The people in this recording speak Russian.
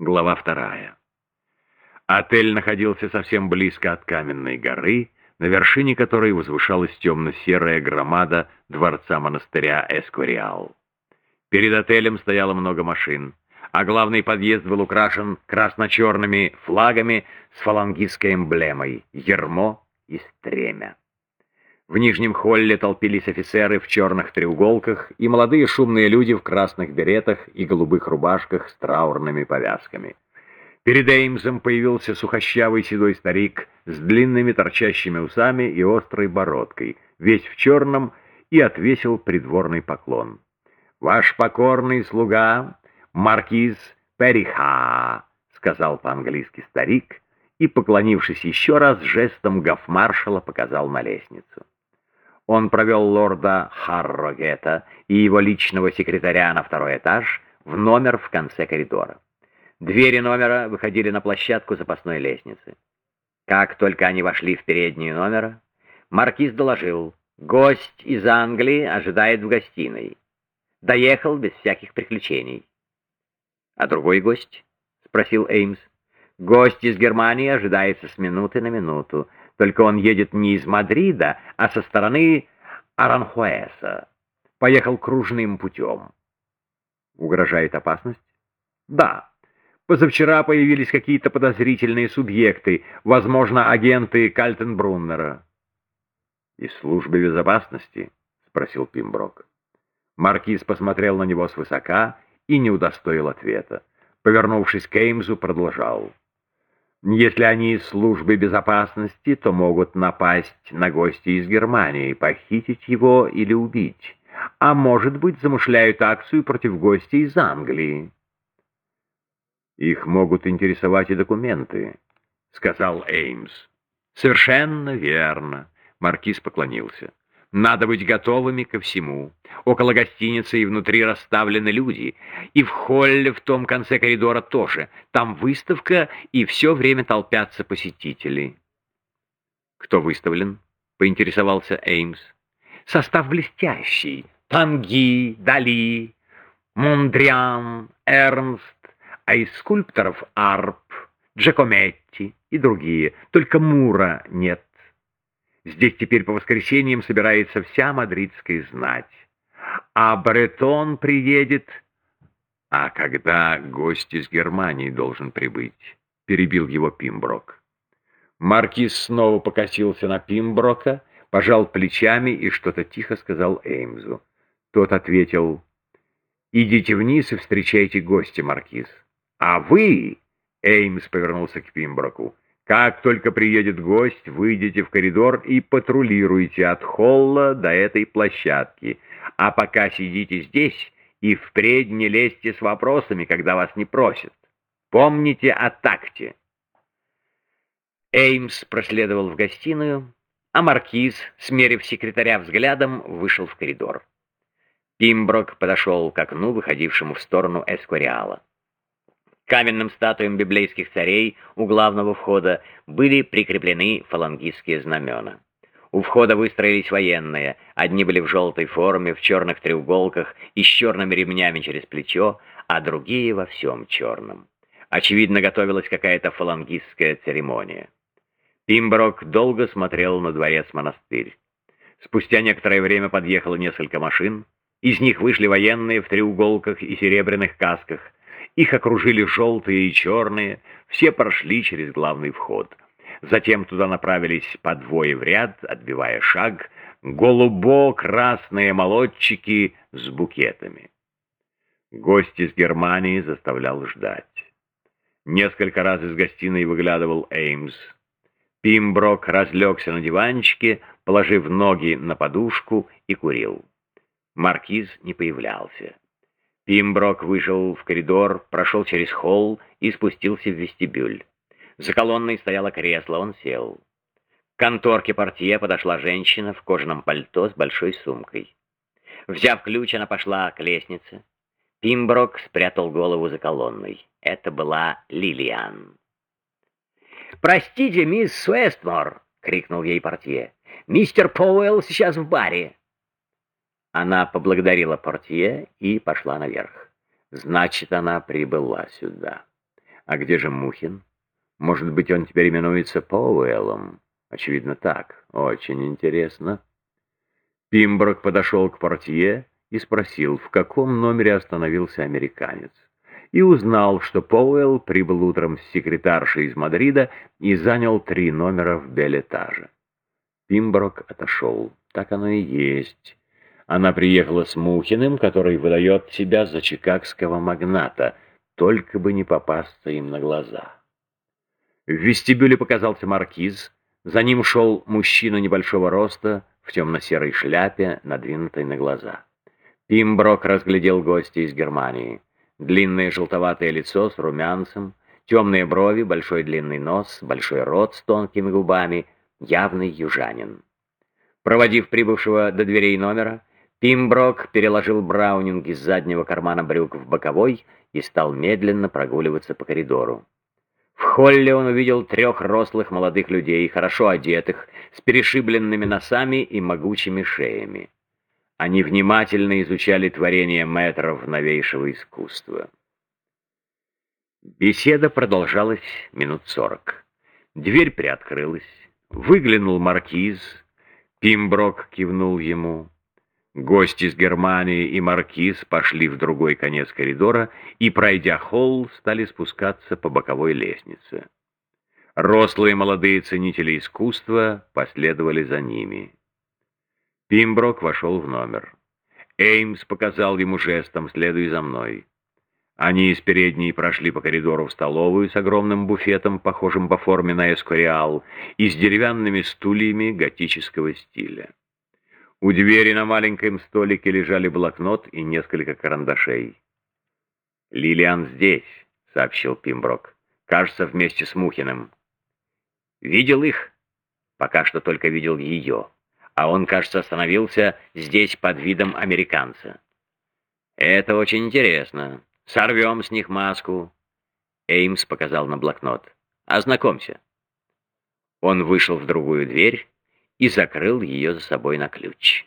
Глава вторая. Отель находился совсем близко от каменной горы, на вершине которой возвышалась темно-серая громада дворца монастыря Эскориал. Перед отелем стояло много машин, а главный подъезд был украшен красно-черными флагами с фалангистской эмблемой — ермо и стремя. В нижнем холле толпились офицеры в черных треуголках и молодые шумные люди в красных беретах и голубых рубашках с траурными повязками. Перед Эймсом появился сухощавый седой старик с длинными торчащими усами и острой бородкой, весь в черном, и отвесил придворный поклон. «Ваш покорный слуга, маркиз Периха», — сказал по-английски старик, и, поклонившись еще раз, жестом гофмаршала показал на лестницу. Он провел лорда Харрогета и его личного секретаря на второй этаж в номер в конце коридора. Двери номера выходили на площадку запасной лестницы. Как только они вошли в переднюю номера, маркиз доложил, гость из Англии ожидает в гостиной. Доехал без всяких приключений. «А другой гость?» — спросил Эймс. «Гость из Германии ожидается с минуты на минуту. Только он едет не из Мадрида, а со стороны Аранхуэса. Поехал кружным путем. Угрожает опасность? Да. Позавчера появились какие-то подозрительные субъекты, возможно, агенты Кальтенбруннера. «Из службы безопасности?» — спросил Пимброк. Маркиз посмотрел на него свысока и не удостоил ответа. Повернувшись к Эймзу, продолжал. Если они из службы безопасности, то могут напасть на гостя из Германии, похитить его или убить. А может быть, замышляют акцию против гостя из Англии. Их могут интересовать и документы, сказал Эймс. Совершенно верно, маркиз поклонился. Надо быть готовыми ко всему. Около гостиницы и внутри расставлены люди. И в холле в том конце коридора тоже. Там выставка, и все время толпятся посетители. «Кто выставлен?» — поинтересовался Эймс. «Состав блестящий. Танги, Дали, Мондриан, Эрнст, а из скульпторов Арп, Джакометти и другие. Только Мура нет. Здесь теперь по воскресеньям собирается вся мадридская знать. А Бретон приедет... А когда гость из Германии должен прибыть? Перебил его Пимброк. Маркиз снова покосился на Пимброка, пожал плечами и что-то тихо сказал Эймзу. Тот ответил, «Идите вниз и встречайте гостя, Маркиз». «А вы...» — Эймс повернулся к Пимброку. Как только приедет гость, выйдите в коридор и патрулируйте от холла до этой площадки. А пока сидите здесь и впредь не лезьте с вопросами, когда вас не просят. Помните о такте. Эймс проследовал в гостиную, а маркиз, смерив секретаря взглядом, вышел в коридор. Пимброк подошел к окну, выходившему в сторону Эскориала каменным статуям библейских царей у главного входа были прикреплены фалангистские знамена. У входа выстроились военные, одни были в желтой форме, в черных треуголках и с черными ремнями через плечо, а другие во всем черном. Очевидно, готовилась какая-то фалангистская церемония. Пимброк долго смотрел на дворец-монастырь. Спустя некоторое время подъехало несколько машин, из них вышли военные в треуголках и серебряных касках, их окружили желтые и черные, все прошли через главный вход. Затем туда направились по двое в ряд, отбивая шаг, голубо-красные молодчики с букетами. Гость из Германии заставлял ждать. Несколько раз из гостиной выглядывал Эймс. Пимброк разлегся на диванчике, положив ноги на подушку и курил. Маркиз не появлялся. Пимброк вышел в коридор, прошел через холл и спустился в вестибюль. За колонной стояло кресло, он сел. К конторке портье подошла женщина в кожаном пальто с большой сумкой. Взяв ключ, она пошла к лестнице. Пимброк спрятал голову за колонной. Это была Лилиан. «Простите, мисс Уэстмор!» — крикнул ей портье. «Мистер Поуэлл сейчас в баре!» Она поблагодарила портье и пошла наверх. Значит, она прибыла сюда. А где же Мухин? Может быть, он теперь именуется Пауэллом? Очевидно, так. Очень интересно. Пимброк подошел к портье и спросил, в каком номере остановился американец. И узнал, что Пауэлл прибыл утром с секретаршей из Мадрида и занял три номера в белетаже. Пимброк отошел. Так оно и есть. Она приехала с Мухиным, который выдает себя за чикагского магната, только бы не попасться им на глаза. В вестибюле показался маркиз, за ним шел мужчина небольшого роста, в темно-серой шляпе, надвинутой на глаза. Пимброк разглядел гостя из Германии. Длинное желтоватое лицо с румянцем, темные брови, большой длинный нос, большой рот с тонкими губами, явный южанин. Проводив прибывшего до дверей номера, Пимброк переложил Браунинг из заднего кармана брюк в боковой и стал медленно прогуливаться по коридору. В холле он увидел трех рослых молодых людей, хорошо одетых, с перешибленными носами и могучими шеями. Они внимательно изучали творения мэтров новейшего искусства. Беседа продолжалась минут сорок. Дверь приоткрылась. Выглянул маркиз. Пимброк кивнул ему. Гость из Германии и маркиз пошли в другой конец коридора и, пройдя холл, стали спускаться по боковой лестнице. Рослые молодые ценители искусства последовали за ними. Пимброк вошел в номер. Эймс показал ему жестом «следуй за мной». Они из передней прошли по коридору в столовую с огромным буфетом, похожим по форме на эскориал, и с деревянными стульями готического стиля. У двери на маленьком столике лежали блокнот и несколько карандашей. «Лилиан здесь», — сообщил Пимброк. «Кажется, вместе с Мухиным». «Видел их?» «Пока что только видел ее. А он, кажется, остановился здесь под видом американца». «Это очень интересно. Сорвем с них маску». Эймс показал на блокнот. «Ознакомься». Он вышел в другую дверь и закрыл ее за собой на ключ.